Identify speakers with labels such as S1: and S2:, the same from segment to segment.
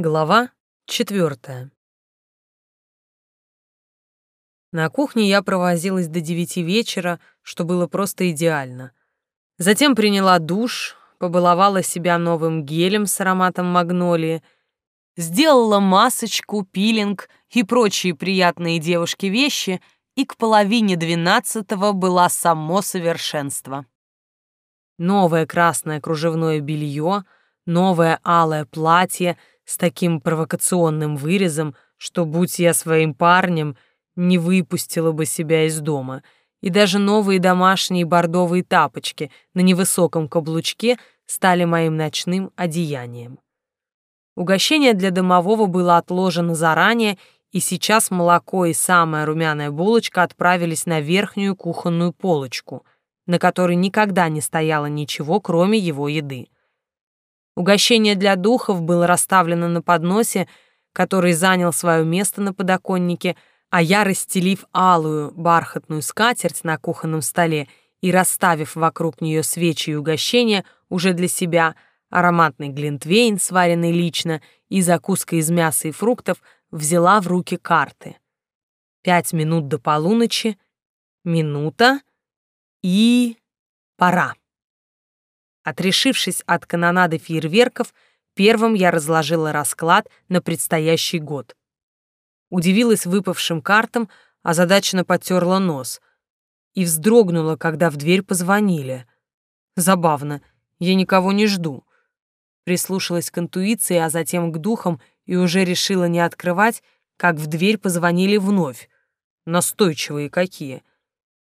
S1: Глава четвертая. На кухне я провозилась до девяти вечера, что было просто идеально. Затем приняла душ, побаловала себя новым гелем с ароматом магнолии, сделала масочку, пилинг и прочие приятные девушке вещи, и к половине двенадцатого была само совершенство. Новое красное кружевное белье, новое алое платье — с таким провокационным вырезом, что, будь я своим парнем, не выпустила бы себя из дома, и даже новые домашние бордовые тапочки на невысоком каблучке стали моим ночным одеянием. Угощение для домового было отложено заранее, и сейчас молоко и самая румяная булочка отправились на верхнюю кухонную полочку, на которой никогда не стояло ничего, кроме его еды. Угощение для духов было расставлено на подносе, который занял свое место на подоконнике, а я, расстелив алую бархатную скатерть на кухонном столе и расставив вокруг нее свечи и угощения уже для себя, ароматный глинтвейн, сваренный лично, и закуска из мяса и фруктов, взяла в руки карты. Пять минут до полуночи, минута и... пора. Отрешившись от канонады фейерверков, первым я разложила расклад на предстоящий год. Удивилась выпавшим картам, озадаченно потерла нос и вздрогнула, когда в дверь позвонили. Забавно, я никого не жду. Прислушалась к интуиции, а затем к духам и уже решила не открывать, как в дверь позвонили вновь. Настойчивые какие.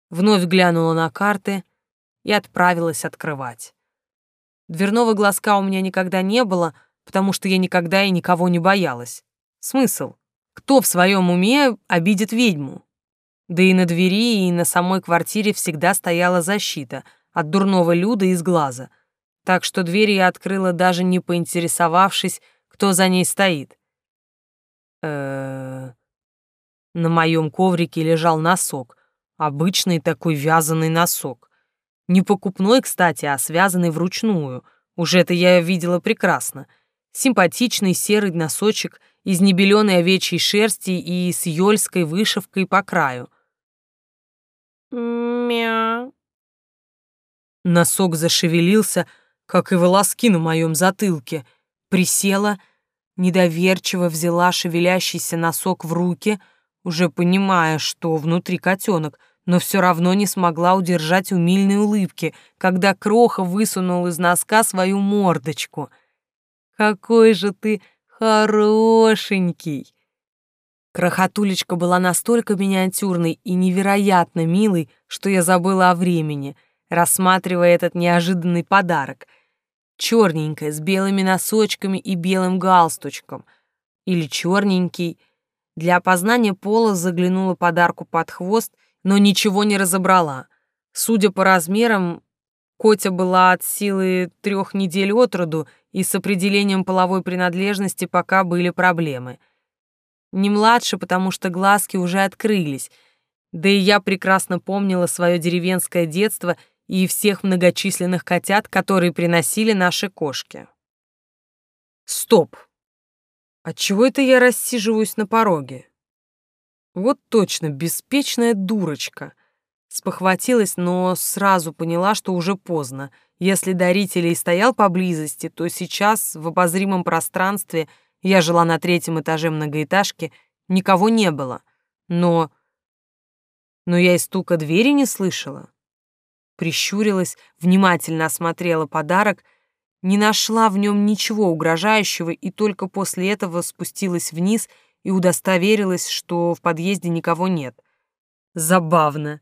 S1: Вновь глянула на карты и отправилась открывать. Дверного глазка у меня никогда не было, потому что я никогда и никого не боялась. Смысл? Кто в своем уме обидит ведьму? Да и на двери, и на самой квартире всегда стояла защита от дурного люда из глаза. Так что дверь я открыла, даже не поинтересовавшись, кто за ней стоит. Э На моем коврике лежал носок. Обычный такой вязаный носок. Не покупной, кстати, а связанный вручную. Уже это я видела прекрасно. Симпатичный серый носочек из небеленой овечьей шерсти и с ёльской вышивкой по краю. Мя. Носок зашевелился, как и волоски на моем затылке. Присела, недоверчиво взяла шевелящийся носок в руки, уже понимая, что внутри котенок — но все равно не смогла удержать умильной улыбки, когда Кроха высунул из носка свою мордочку. «Какой же ты хорошенький!» Крохотулечка была настолько миниатюрной и невероятно милой, что я забыла о времени, рассматривая этот неожиданный подарок. Черненькая, с белыми носочками и белым галстучком. Или черненький. Для опознания пола заглянула подарку под хвост но ничего не разобрала. Судя по размерам, Котя была от силы трех недель от роду, и с определением половой принадлежности пока были проблемы. Не младше, потому что глазки уже открылись, да и я прекрасно помнила свое деревенское детство и всех многочисленных котят, которые приносили наши кошки. Стоп! Отчего это я рассиживаюсь на пороге? Вот точно, беспечная дурочка. Спохватилась, но сразу поняла, что уже поздно. Если даритель и стоял поблизости, то сейчас в обозримом пространстве я жила на третьем этаже многоэтажки, никого не было. Но... Но я и стука двери не слышала. Прищурилась, внимательно осмотрела подарок, не нашла в нем ничего угрожающего и только после этого спустилась вниз — и удостоверилась, что в подъезде никого нет. Забавно.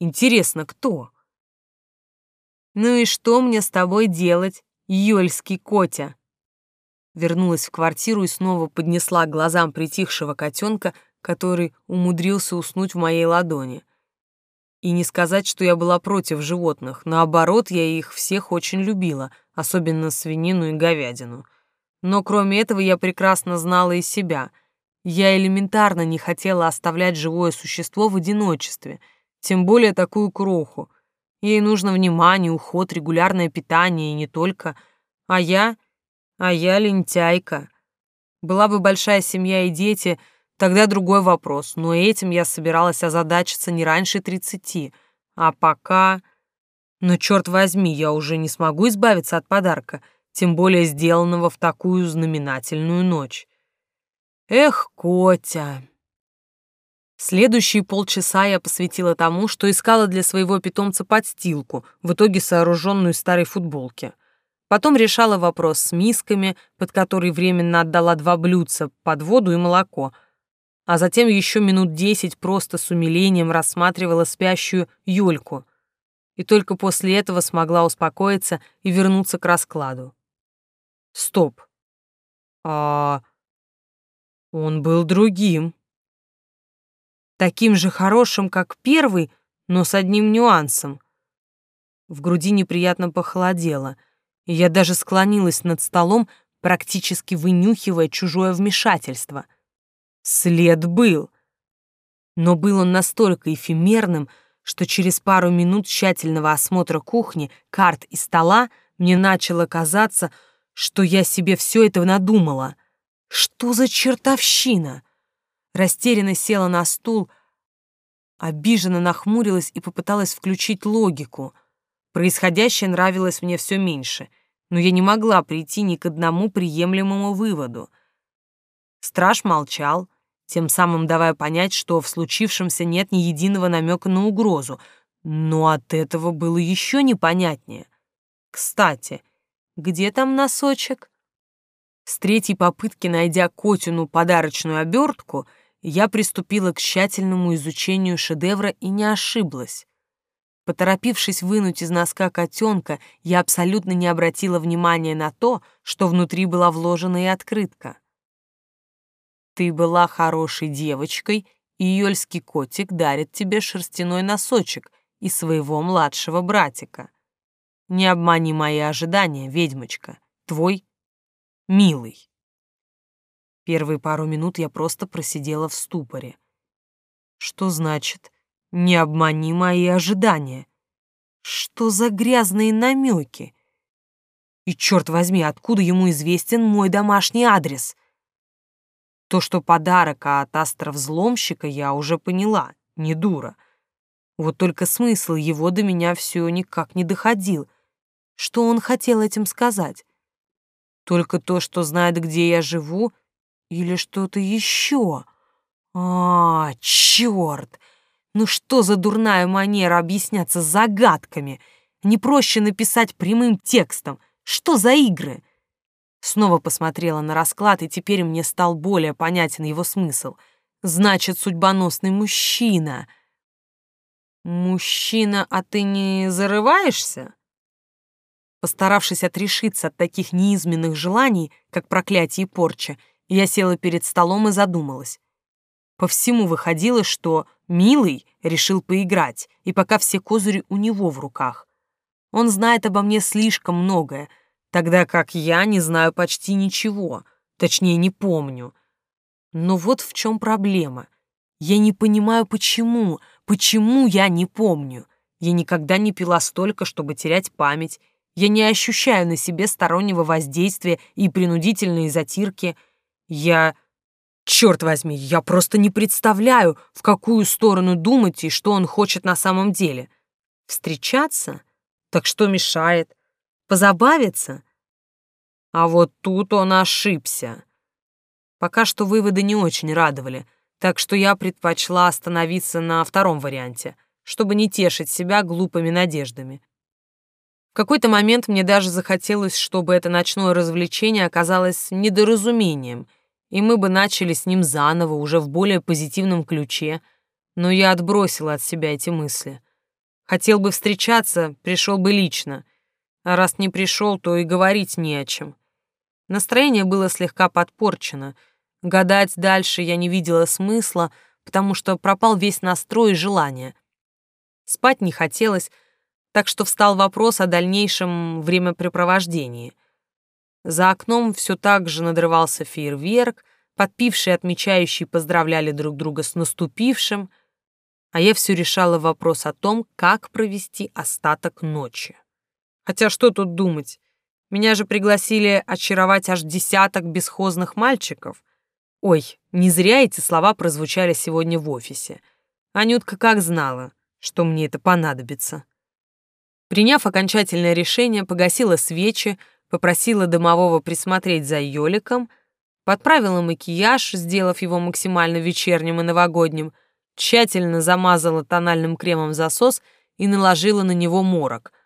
S1: Интересно, кто? Ну и что мне с тобой делать, Ёльский Котя? Вернулась в квартиру и снова поднесла к глазам притихшего котенка, который умудрился уснуть в моей ладони. И не сказать, что я была против животных, наоборот, я их всех очень любила, особенно свинину и говядину. Но кроме этого я прекрасно знала и себя — я элементарно не хотела оставлять живое существо в одиночестве, тем более такую кроху. Ей нужно внимание, уход, регулярное питание и не только. А я... А я лентяйка. Была бы большая семья и дети, тогда другой вопрос, но этим я собиралась озадачиться не раньше тридцати, а пока... Но, черт возьми, я уже не смогу избавиться от подарка, тем более сделанного в такую знаменательную ночь. Эх, Котя... Следующие полчаса я посвятила тому, что искала для своего питомца подстилку, в итоге сооруженную из старой футболки. Потом решала вопрос с мисками, под которые временно отдала два блюдца под воду и молоко, а затем еще минут десять просто с умилением рассматривала спящую Юльку. И только после этого смогла успокоиться и вернуться к раскладу. Стоп. А он был другим таким же хорошим, как первый, но с одним нюансом. В груди неприятно похолодело, и я даже склонилась над столом, практически вынюхивая чужое вмешательство. След был. Но был он настолько эфемерным, что через пару минут тщательного осмотра кухни, карт и стола мне начало казаться, что я себе все это надумала. Что за чертовщина? растерянно села на стул, обиженно нахмурилась и попыталась включить логику. Происходящее нравилось мне все меньше, но я не могла прийти ни к одному приемлемому выводу. Страж молчал, тем самым давая понять, что в случившемся нет ни единого намека на угрозу, но от этого было еще непонятнее. Кстати, где там носочек? С третьей попытки, найдя Котину подарочную обертку, я приступила к тщательному изучению шедевра и не ошиблась. Поторопившись вынуть из носка котенка, я абсолютно не обратила внимания на то, что внутри была вложена и открытка. «Ты была хорошей девочкой, и Йольский котик дарит тебе шерстяной носочек и своего младшего братика. Не обмани мои ожидания, ведьмочка, твой милый». Первые пару минут я просто просидела в ступоре. Что значит «не обмани мои ожидания»? Что за грязные намеки? И черт возьми, откуда ему известен мой домашний адрес? То, что подарок от астра-взломщика, я уже поняла, не дура. Вот только смысл его до меня все никак не доходил. Что он хотел этим сказать? Только то, что знает, где я живу, или что-то еще? А, черт! Ну что за дурная манера объясняться загадками? Не проще написать прямым текстом. Что за игры? Снова посмотрела на расклад, и теперь мне стал более понятен его смысл. Значит, судьбоносный мужчина. Мужчина, а ты не зарываешься? Постаравшись отрешиться от таких неизменных желаний, как проклятие и порча, я села перед столом и задумалась. По всему выходило, что Милый решил поиграть, и пока все козыри у него в руках. Он знает обо мне слишком многое, тогда как я не знаю почти ничего, точнее, не помню. Но вот в чем проблема. Я не понимаю, почему, почему я не помню. Я никогда не пила столько, чтобы терять память. Я не ощущаю на себе стороннего воздействия и принудительные затирки — я... Черт возьми, я просто не представляю, в какую сторону думать и что он хочет на самом деле. Встречаться? Так что мешает? Позабавиться? А вот тут он ошибся. Пока что выводы не очень радовали, так что я предпочла остановиться на втором варианте, чтобы не тешить себя глупыми надеждами. В какой-то момент мне даже захотелось, чтобы это ночное развлечение оказалось недоразумением — и мы бы начали с ним заново, уже в более позитивном ключе, но я отбросила от себя эти мысли. Хотел бы встречаться, пришел бы лично, а раз не пришел, то и говорить не о чем. Настроение было слегка подпорчено. Гадать дальше я не видела смысла, потому что пропал весь настрой и желание. Спать не хотелось, так что встал вопрос о дальнейшем времяпрепровождении. За окном все так же надрывался фейерверк, подпившие отмечающие поздравляли друг друга с наступившим, а я все решала вопрос о том, как провести остаток ночи. Хотя что тут думать? Меня же пригласили очаровать аж десяток бесхозных мальчиков. Ой, не зря эти слова прозвучали сегодня в офисе. Анютка как знала, что мне это понадобится. Приняв окончательное решение, погасила свечи, попросила домового присмотреть за Ёликом, подправила макияж, сделав его максимально вечерним и новогодним, тщательно замазала тональным кремом засос и наложила на него морок —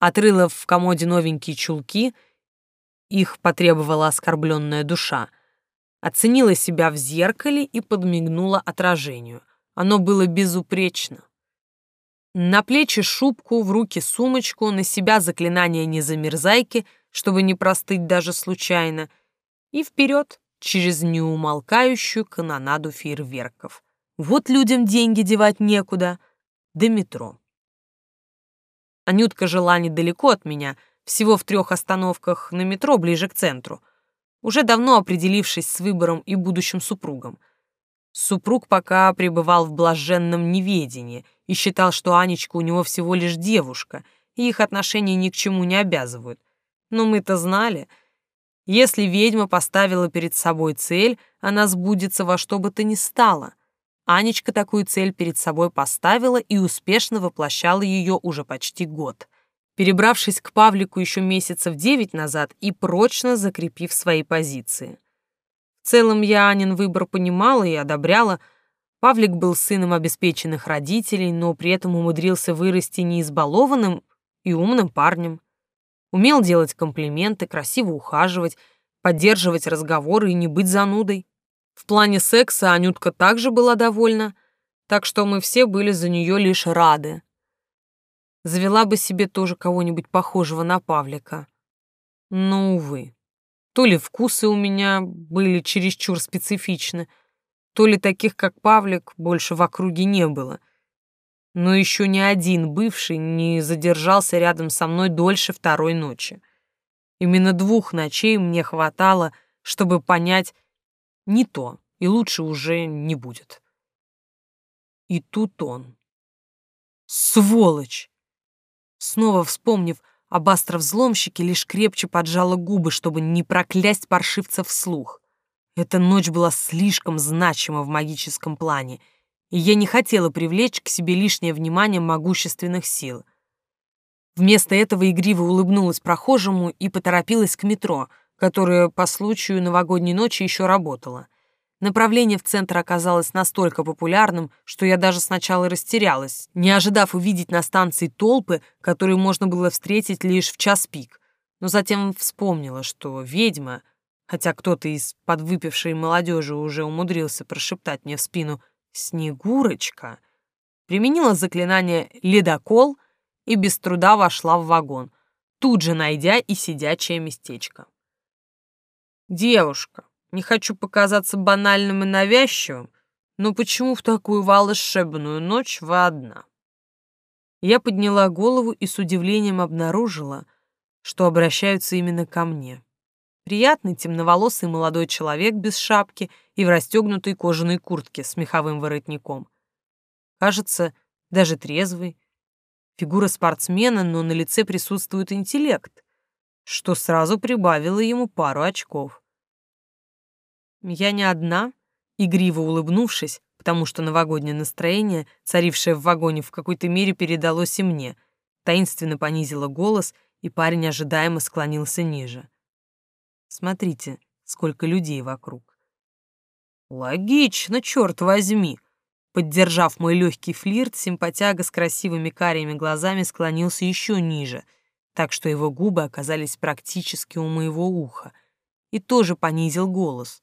S1: отрыла в комоде новенькие чулки, их потребовала оскорбленная душа, оценила себя в зеркале и подмигнула отражению. Оно было безупречно. На плечи шубку, в руки сумочку, на себя заклинание незамерзайки, чтобы не простыть даже случайно, и вперед через неумолкающую канонаду фейерверков. Вот людям деньги девать некуда. До метро. Анютка жила недалеко от меня, всего в трех остановках на метро ближе к центру, уже давно определившись с выбором и будущим супругом. Супруг пока пребывал в блаженном неведении и считал, что Анечка у него всего лишь девушка, и их отношения ни к чему не обязывают. Но мы-то знали. Если ведьма поставила перед собой цель, она сбудется во что бы то ни стало — Анечка такую цель перед собой поставила и успешно воплощала ее уже почти год, перебравшись к Павлику еще месяцев девять назад и прочно закрепив свои позиции. В целом я Анин выбор понимала и одобряла. Павлик был сыном обеспеченных родителей, но при этом умудрился вырасти не избалованным и умным парнем. Умел делать комплименты, красиво ухаживать, поддерживать разговоры и не быть занудой. В плане секса Анютка также была довольна, так что мы все были за нее лишь рады. Завела бы себе тоже кого-нибудь похожего на Павлика. Но, увы, то ли вкусы у меня были чересчур специфичны, то ли таких, как Павлик, больше в округе не было. Но еще ни один бывший не задержался рядом со мной дольше второй ночи. Именно двух ночей мне хватало, чтобы понять, не то, и лучше уже не будет. И тут он. Сволочь! Снова вспомнив об астровзломщике, лишь крепче поджала губы, чтобы не проклясть паршивца вслух. Эта ночь была слишком значима в магическом плане, и я не хотела привлечь к себе лишнее внимание могущественных сил. Вместо этого игриво улыбнулась прохожему и поторопилась к метро — которая по случаю новогодней ночи еще работала. Направление в центр оказалось настолько популярным, что я даже сначала растерялась, не ожидав увидеть на станции толпы, которые можно было встретить лишь в час пик. Но затем вспомнила, что ведьма, хотя кто-то из подвыпившей молодежи уже умудрился прошептать мне в спину «Снегурочка», применила заклинание «Ледокол» и без труда вошла в вагон, тут же найдя и сидячее местечко. «Девушка, не хочу показаться банальным и навязчивым, но почему в такую волшебную ночь вы одна?» Я подняла голову и с удивлением обнаружила, что обращаются именно ко мне. Приятный темноволосый молодой человек без шапки и в расстегнутой кожаной куртке с меховым воротником. Кажется, даже трезвый. Фигура спортсмена, но на лице присутствует интеллект что сразу прибавило ему пару очков. Я не одна, игриво улыбнувшись, потому что новогоднее настроение, царившее в вагоне, в какой-то мере передалось и мне, таинственно понизила голос, и парень ожидаемо склонился ниже. Смотрите, сколько людей вокруг. Логично, черт возьми. Поддержав мой легкий флирт, симпатяга с красивыми карими глазами склонился еще ниже — так что его губы оказались практически у моего уха, и тоже понизил голос.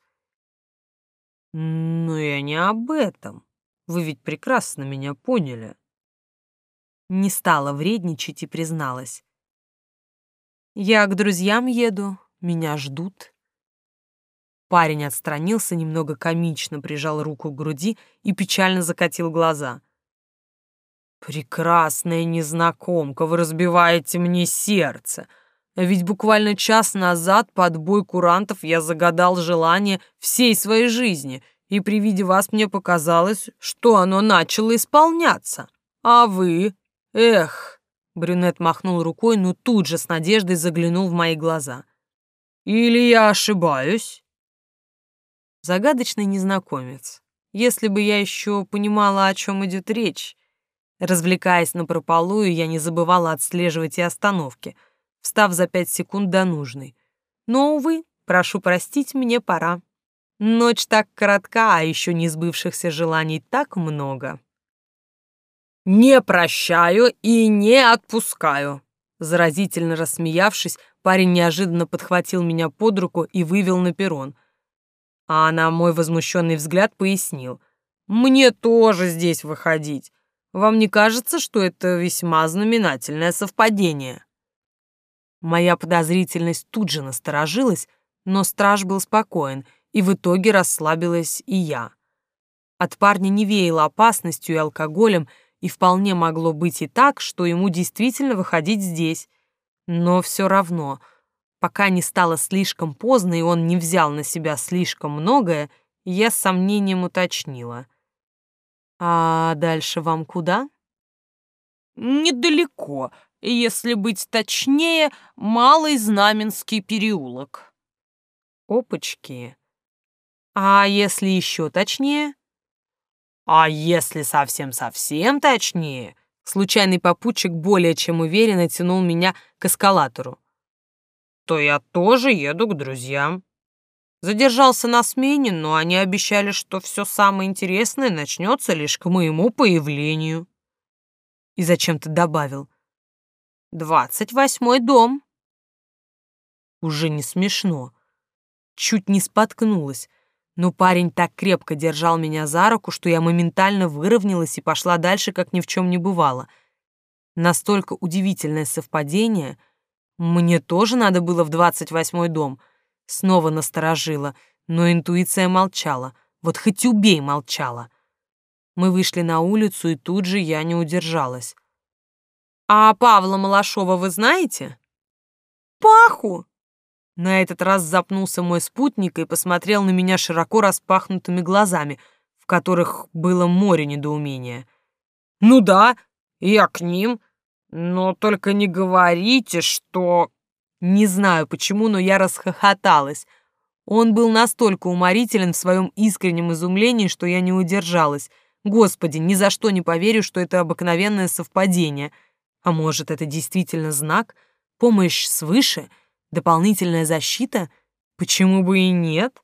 S1: «Но я не об этом. Вы ведь прекрасно меня поняли». Не стала вредничать и призналась. «Я к друзьям еду, меня ждут». Парень отстранился, немного комично прижал руку к груди и печально закатил глаза — «Прекрасная незнакомка, вы разбиваете мне сердце. Ведь буквально час назад под бой курантов я загадал желание всей своей жизни, и при виде вас мне показалось, что оно начало исполняться. А вы? Эх, Брюнет махнул рукой, но тут же с надеждой заглянул в мои глаза. «Или я ошибаюсь?» Загадочный незнакомец. Если бы я еще понимала, о чем идет речь. Развлекаясь на прополую, я не забывала отслеживать и остановки, встав за пять секунд до нужной. Но, увы, прошу простить, мне пора. Ночь так коротка, а еще не сбывшихся желаний так много. «Не прощаю и не отпускаю!» Заразительно рассмеявшись, парень неожиданно подхватил меня под руку и вывел на перрон. А на мой возмущенный взгляд пояснил. «Мне тоже здесь выходить. Вам не кажется, что это весьма знаменательное совпадение?» Моя подозрительность тут же насторожилась, но страж был спокоен, и в итоге расслабилась и я. От парня не веяло опасностью и алкоголем, и вполне могло быть и так, что ему действительно выходить здесь. Но все равно, пока не стало слишком поздно, и он не взял на себя слишком многое, я с сомнением уточнила. «А дальше вам куда?»
S2: «Недалеко, если быть точнее, Малый Знаменский переулок».
S1: «Опачки! А если еще точнее?»
S2: А если совсем-совсем точнее,
S1: случайный попутчик более чем уверенно тянул меня к эскалатору.
S2: То я тоже еду к друзьям. Задержался на смене, но они обещали, что все самое интересное начнется лишь к моему появлению.
S1: И зачем ты добавил?
S2: Двадцать восьмой дом.
S1: Уже не смешно. Чуть не споткнулась но парень так крепко держал меня за руку, что я моментально выровнялась и пошла дальше, как ни в чем не бывало. Настолько удивительное совпадение. Мне тоже надо было в двадцать восьмой дом. Снова насторожила, но интуиция молчала. Вот хоть убей, молчала. Мы вышли на улицу, и тут же я не удержалась. «А Павла Малашова вы знаете?»
S2: «Паху!»
S1: На этот раз запнулся мой спутник и посмотрел на меня широко распахнутыми глазами, в которых было море недоумения.
S2: «Ну да, я к ним, но только не говорите, что...»
S1: Не знаю почему, но я расхохоталась. Он был настолько уморителен в своем искреннем изумлении, что я не удержалась. Господи, ни за что не поверю, что это обыкновенное совпадение. А может, это действительно знак? Помощь свыше — Дополнительная защита? Почему бы и нет?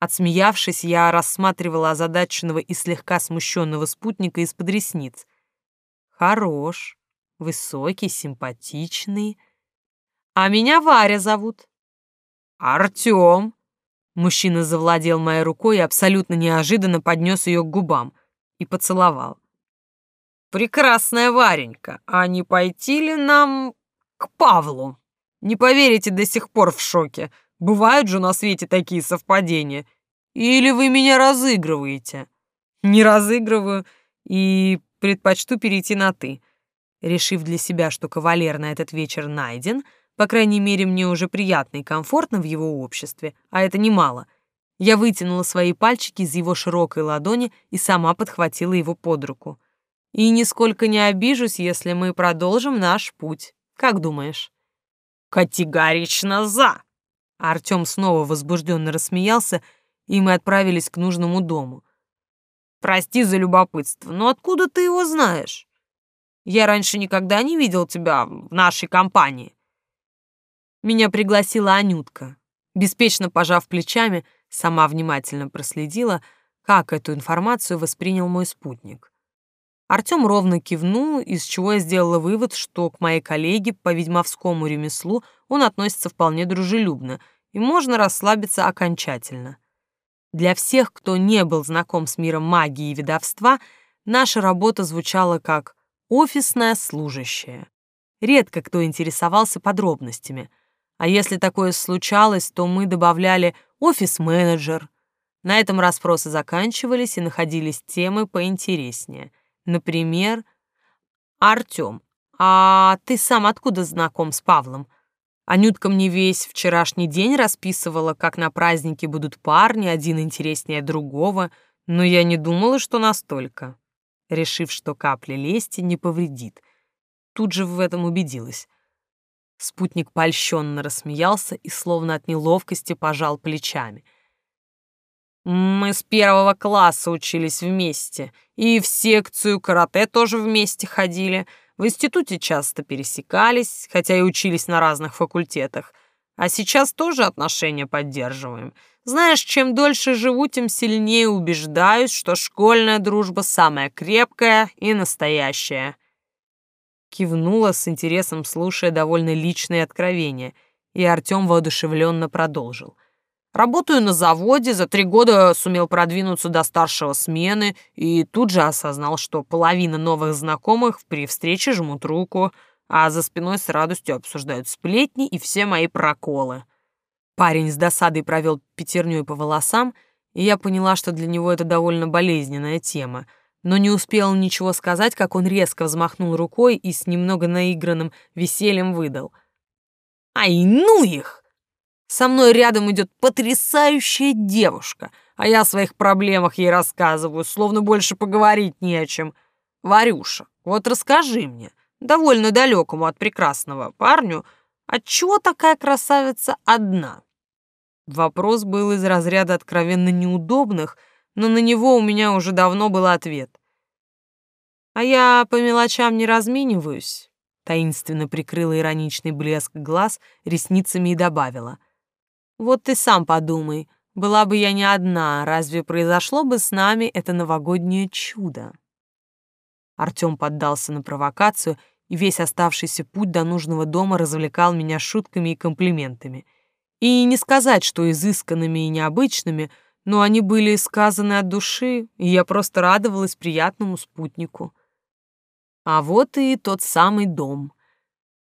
S1: Отсмеявшись, я рассматривала озадаченного и слегка смущенного спутника из-под ресниц. Хорош, высокий, симпатичный. А меня Варя зовут.
S2: Артём.
S1: Мужчина завладел моей рукой и абсолютно неожиданно поднес ее к губам и поцеловал.
S2: «Прекрасная Варенька, а не пойти ли нам к Павлу?» Не поверите, до сих пор в шоке. Бывают же на свете такие совпадения. Или вы меня разыгрываете?
S1: Не разыгрываю и предпочту перейти на «ты». Решив для себя, что кавалер на этот вечер найден, по крайней мере, мне уже приятно и комфортно в его обществе, а это немало, я вытянула свои пальчики из его широкой ладони и сама подхватила его под руку. И нисколько не обижусь, если мы продолжим наш путь. Как думаешь?
S2: «Категорично за!»
S1: Артём снова возбужденно рассмеялся, и мы отправились к нужному дому.
S2: «Прости за любопытство, но откуда ты его знаешь? Я раньше никогда не видел тебя в нашей компании».
S1: Меня пригласила Анютка. Беспечно пожав плечами, сама внимательно проследила, как эту информацию воспринял мой спутник. Артём ровно кивнул, из чего я сделала вывод, что к моей коллеге по ведьмовскому ремеслу он относится вполне дружелюбно, и можно расслабиться окончательно. Для всех, кто не был знаком с миром магии и ведовства, наша работа звучала как «офисная служащая». Редко кто интересовался подробностями. А если такое случалось, то мы добавляли «офис-менеджер». На этом расспросы заканчивались и находились темы поинтереснее — Например, Артём, а ты сам откуда знаком с Павлом? Анютка мне весь вчерашний день расписывала, как на празднике будут парни, один интереснее другого, но я не думала, что настолько. Решив, что капля лести не повредит. тут же в этом убедилась. Спутник польщенно рассмеялся и словно от неловкости пожал плечами. «Мы с первого класса учились вместе, и в секцию карате тоже вместе ходили. В институте часто пересекались, хотя и учились на разных факультетах. А сейчас тоже отношения поддерживаем. Знаешь, чем дольше живу, тем сильнее убеждаюсь, что школьная дружба самая крепкая и настоящая. Кивнула с интересом, слушая довольно личные откровения, и Артем воодушевленно продолжил. Работаю на заводе, за три года сумел продвинуться до старшего смены и тут же осознал, что половина новых знакомых при встрече жмут руку, а за спиной с радостью обсуждают сплетни и все мои проколы. Парень с досадой провел пятерней по волосам, и я поняла, что для него это довольно болезненная тема. Но не успел ничего сказать, как он резко взмахнул рукой и с немного наигранным весельем выдал. «Ай, ну их! Со мной рядом идет потрясающая девушка, а я о своих проблемах ей рассказываю, словно больше поговорить не о чем. Варюша, вот расскажи мне, довольно далекому от прекрасного парню, отчего такая красавица одна?» Вопрос был из разряда откровенно неудобных, но на него у меня уже давно был ответ. «А я по мелочам не размениваюсь», — таинственно прикрыла ироничный блеск глаз ресницами и добавила. «Вот ты сам подумай, была бы я не одна, разве произошло бы с нами это новогоднее чудо?» Артём поддался на провокацию, и весь оставшийся путь до нужного дома развлекал меня шутками и комплиментами — и не сказать, что изысканными и необычными, но они были сказаны от души, и я просто радовалась приятному спутнику. А вот и тот самый дом.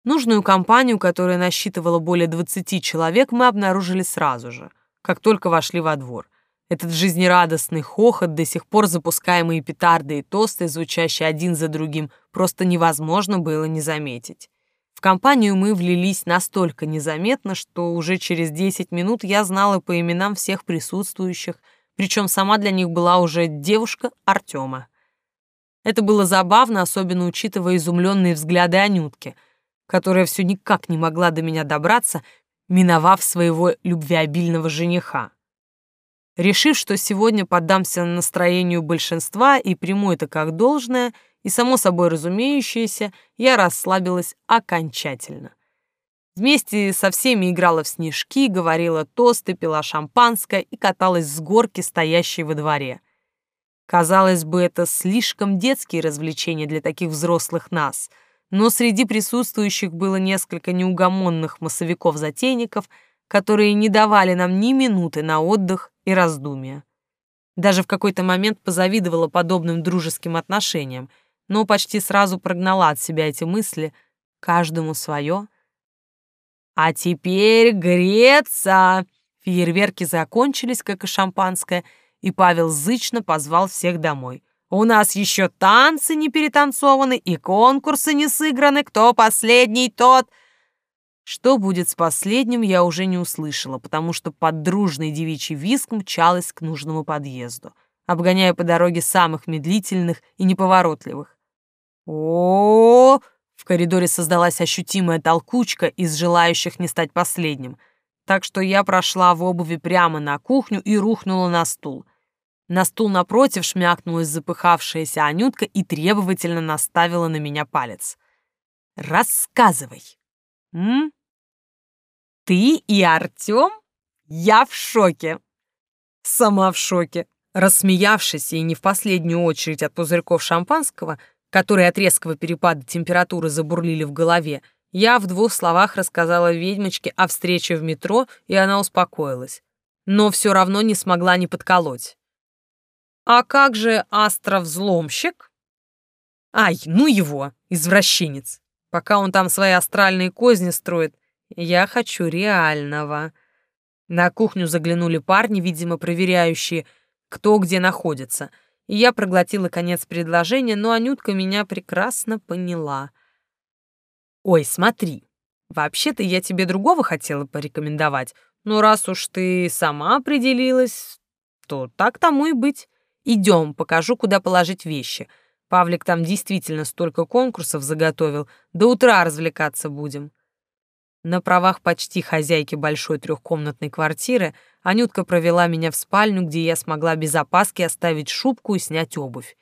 S1: Нужную компанию, которая насчитывала более 20 человек, мы обнаружили сразу же, как только вошли во двор. Этот жизнерадостный хохот, до сих пор запускаемые петарды и тосты, звучащие один за другим, просто невозможно было не заметить. В компанию мы влились настолько незаметно, что уже через 10 минут я знала по именам всех присутствующих, причем сама для них была уже девушка Артема. Это было забавно, особенно учитывая изумленные взгляды Анютки, которая все никак не могла до меня добраться, миновав своего любвеобильного жениха. Решив, что сегодня поддамся настроению большинства и приму это как должное, и, само собой разумеющееся, я расслабилась окончательно. Вместе со всеми играла в снежки, говорила тосты, пила шампанское и каталась с горки, стоящей во дворе. Казалось бы, это слишком детские развлечения для таких взрослых нас, но среди присутствующих было несколько неугомонных массовиков-затейников, которые не давали нам ни минуты на отдых и раздумья. Даже в какой-то момент позавидовала подобным дружеским отношениям — но почти сразу прогнала от себя эти мысли, каждому свое. «А теперь греться!» Фейерверки закончились, как и шампанское, и Павел зычно позвал всех домой. «У нас еще танцы не перетанцованы и конкурсы не сыграны. Кто последний, тот...» Что будет с последним, я уже не услышала, потому что под дружный девичий виск мчалась к нужному подъезду, обгоняя по дороге самых медлительных и неповоротливых о, В коридоре создалась ощутимая толкучка из желающих не стать последним, так что я прошла в обуви прямо на кухню и рухнула на стул. На стул напротив шмякнулась запыхавшаяся Анютка и требовательно наставила на меня палец. «Рассказывай!» «М? Ты и Артём? Я в шоке!» Сама в шоке. Рассмеявшись и не в последнюю очередь от пузырьков шампанского, которые от резкого перепада температуры забурлили в голове, я в двух словах рассказала ведьмочке о встрече в метро, и она успокоилась. Но все равно не смогла не подколоть. «А как же астровзломщик?» «Ай, ну его, извращенец! Пока он там свои астральные козни строит, я хочу реального». На кухню заглянули парни, видимо, проверяющие, кто где находится — я проглотила конец предложения, но Анютка меня прекрасно поняла. «Ой, смотри, вообще-то я тебе другого хотела порекомендовать, но раз уж ты сама определилась, то так тому и быть. Идем, покажу, куда положить вещи. Павлик там действительно столько конкурсов заготовил, до утра развлекаться будем. На правах почти хозяйки большой трехкомнатной квартиры Анютка провела меня в спальню, где я смогла без опаски оставить шубку и снять обувь.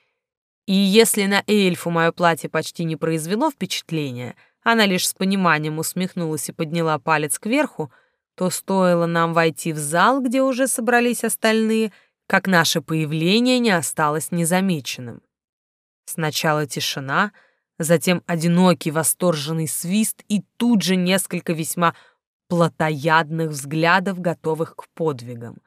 S1: И если на эльфу мое платье почти не произвело впечатления, она лишь с пониманием усмехнулась и подняла палец кверху, то стоило нам войти в зал, где уже собрались остальные, как наше появление не осталось незамеченным. Сначала тишина, затем одинокий восторженный свист и тут же несколько весьма плотоядных взглядов, готовых к подвигам.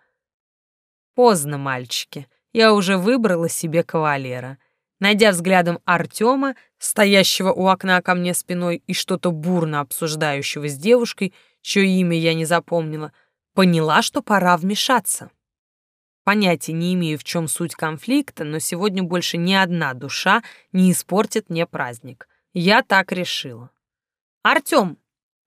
S1: Поздно, мальчики, я уже выбрала себе кавалера. Найдя взглядом Артема, стоящего у окна ко мне спиной и что-то бурно обсуждающего с девушкой, чье имя я не запомнила, поняла, что пора вмешаться. Понятия не имею, в чем суть конфликта, но сегодня больше ни одна душа не испортит мне праздник. Я так решила. «Артем!»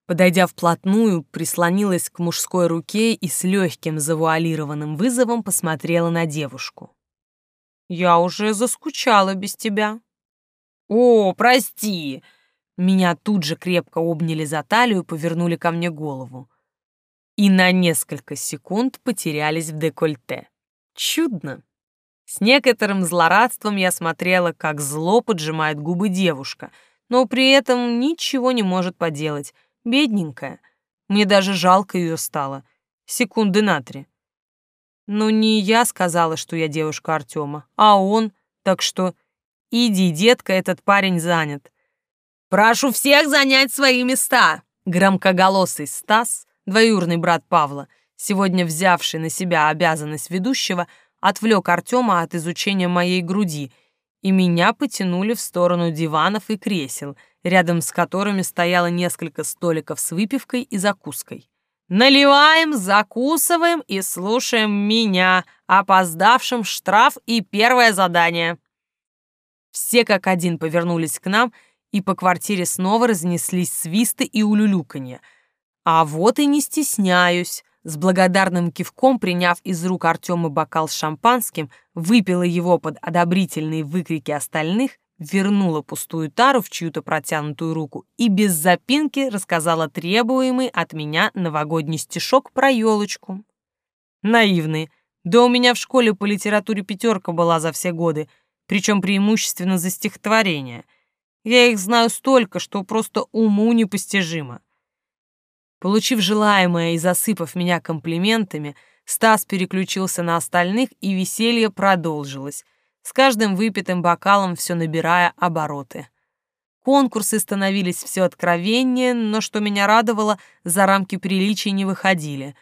S1: Подойдя вплотную, прислонилась к мужской руке и с легким завуалированным вызовом посмотрела на девушку. «Я уже заскучала без тебя». «О, прости!» Меня тут же крепко обняли за талию и повернули ко мне голову. И на несколько секунд потерялись в декольте. Чудно. С некоторым злорадством я смотрела, как зло поджимает губы девушка, но при этом ничего не может поделать. Бедненькая. Мне даже жалко ее стало. Секунды на три. Но не я сказала, что я девушка Артема, а он, так что иди, детка, этот парень занят. Прошу всех занять свои места. Громкоголосый Стас, двоюрный брат Павла, сегодня взявший на себя обязанность ведущего, отвлек Артема от изучения моей груди, и меня потянули в сторону диванов и кресел, рядом с которыми стояло несколько столиков с выпивкой и закуской. Наливаем, закусываем и слушаем меня, опоздавшим штраф и первое задание. Все как один повернулись к нам, и по квартире снова разнеслись свисты и улюлюканье. А вот и не стесняюсь. С благодарным кивком, приняв из рук Артема бокал с шампанским, выпила его под одобрительные выкрики остальных, вернула пустую тару в чью-то протянутую руку и без запинки рассказала требуемый от меня новогодний стишок про елочку. Наивный. Да у меня в школе по литературе пятерка была за все годы, причем преимущественно за стихотворения. Я их знаю столько, что просто уму непостижимо. Получив желаемое и засыпав меня комплиментами, Стас переключился на остальных, и веселье продолжилось, с каждым выпитым бокалом все набирая обороты. Конкурсы становились все откровеннее, но, что меня радовало, за рамки приличий не выходили.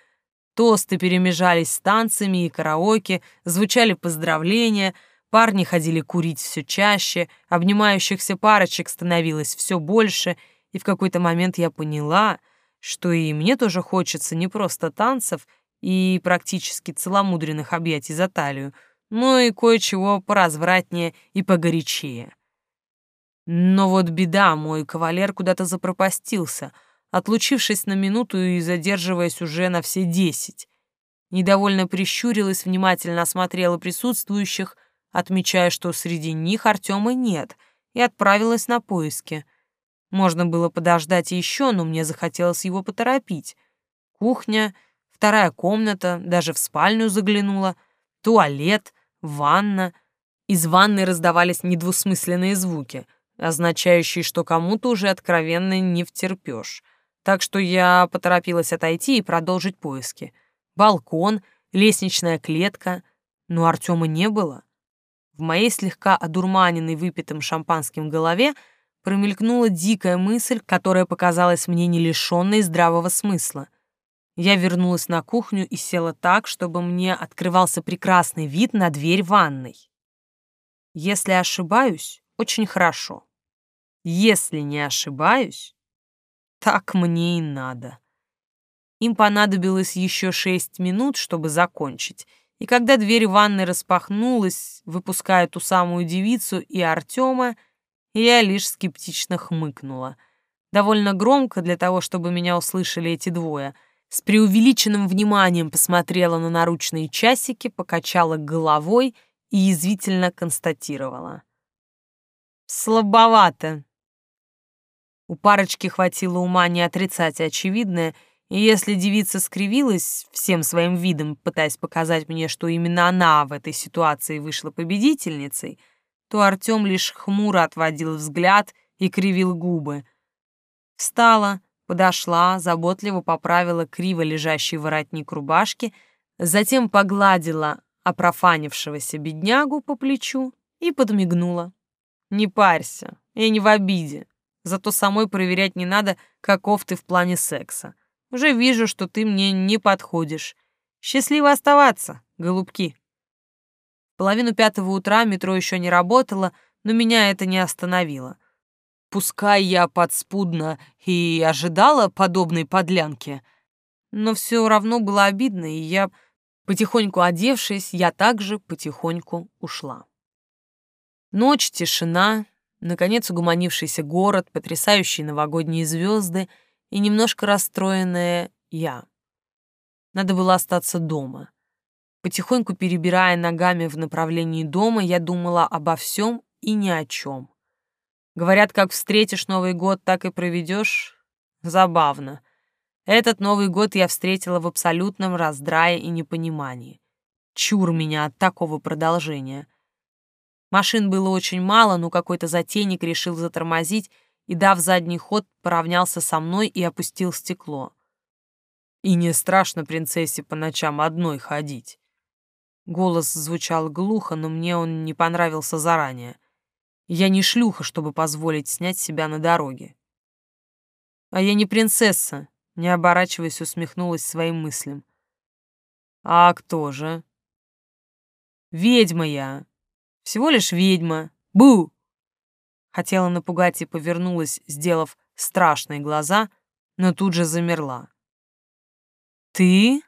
S1: Тосты перемежались с танцами и караоке, звучали поздравления, парни ходили курить все чаще, обнимающихся парочек становилось все больше, и в какой-то момент я поняла — что и мне тоже хочется не просто танцев и практически целомудренных объятий за талию, но и кое-чего поразвратнее и погорячее. Но вот беда, мой кавалер куда-то запропастился, отлучившись на минуту и задерживаясь уже на все десять. Недовольно прищурилась, внимательно осмотрела присутствующих, отмечая, что среди них Артема нет, и отправилась на поиски — можно было подождать еще, но мне захотелось его поторопить. Кухня, вторая комната, даже в спальню заглянула, туалет, ванна. Из ванны раздавались недвусмысленные звуки, означающие, что кому-то уже откровенно не втерпёшь. Так что я поторопилась отойти и продолжить поиски. Балкон, лестничная клетка, но Артема не было. В моей слегка одурманенной выпитым шампанским голове — промелькнула дикая мысль, которая показалась мне не лишенной здравого смысла. Я вернулась на кухню и села так, чтобы мне открывался прекрасный вид на дверь ванной. Если ошибаюсь, очень хорошо. Если не ошибаюсь, так мне и надо. Им понадобилось еще шесть минут, чтобы закончить, и когда дверь ванной распахнулась, выпуская ту самую девицу и Артема, я лишь скептично хмыкнула. Довольно громко для того, чтобы меня услышали эти двое. С преувеличенным вниманием посмотрела на наручные часики, покачала головой и язвительно констатировала. Слабовато. У парочки хватило ума не отрицать очевидное, и если девица скривилась всем своим видом, пытаясь показать мне, что именно она в этой ситуации вышла победительницей, то Артем лишь хмуро отводил взгляд и кривил губы. Встала, подошла, заботливо поправила криво лежащий воротник рубашки, затем погладила опрофанившегося беднягу по плечу и подмигнула. «Не парься, я не в обиде. Зато самой проверять не надо, каков ты в плане секса. Уже вижу, что ты мне не подходишь. Счастливо оставаться, голубки». Половину пятого утра метро еще не работало, но меня это не остановило. Пускай я подспудно и ожидала подобной подлянки, но все равно было обидно, и я, потихоньку одевшись, я также потихоньку ушла. Ночь, тишина, наконец угомонившийся город, потрясающие новогодние звезды и немножко расстроенная я. Надо было остаться дома. Потихоньку перебирая ногами в направлении дома, я думала обо всем и ни о чем. Говорят, как встретишь Новый год, так и проведешь. Забавно. Этот Новый год я встретила в абсолютном раздрае и непонимании. Чур меня от такого продолжения — Машин было очень мало, но какой-то затейник решил затормозить и, дав задний ход, поравнялся со мной и опустил стекло. И не страшно принцессе по ночам одной ходить. Голос звучал глухо, но мне он не понравился заранее. Я не шлюха, чтобы позволить снять себя на дороге. А я не принцесса, не оборачиваясь, усмехнулась своим мыслям. А кто же? Ведьма я, всего лишь ведьма. Бу!» Хотела напугать и повернулась, сделав страшные глаза, но тут же замерла. «Ты?»